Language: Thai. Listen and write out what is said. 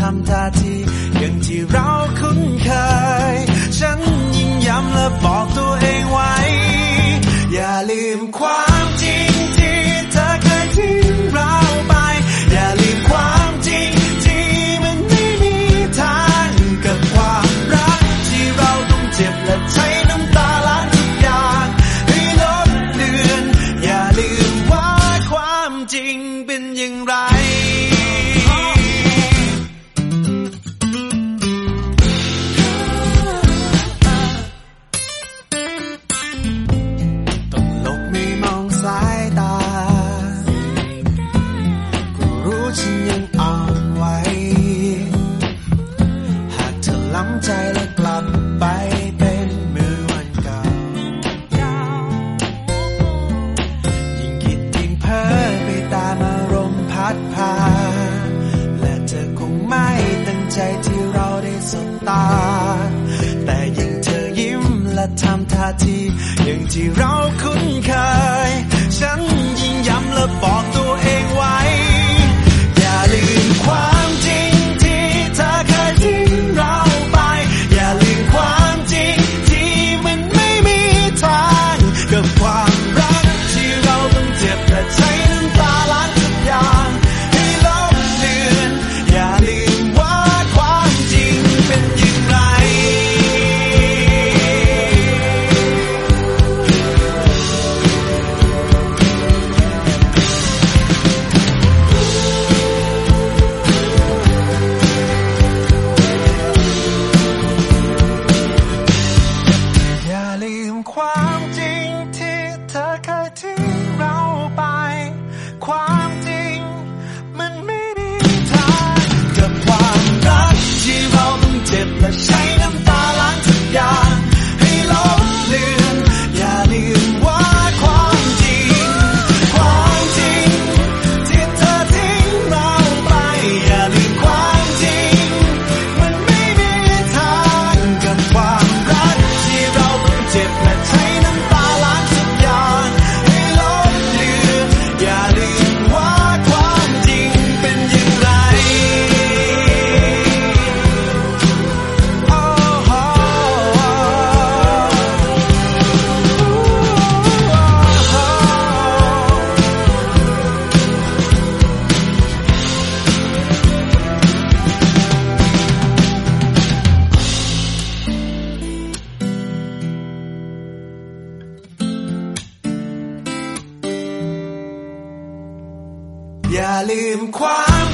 I'm time ไม่ตั้งใจที่เราได้สบตา แต่ยิ่งเธอยิ้มและทำท่าทีอย่างที่เราคุ้นเคย อย่าลืมความ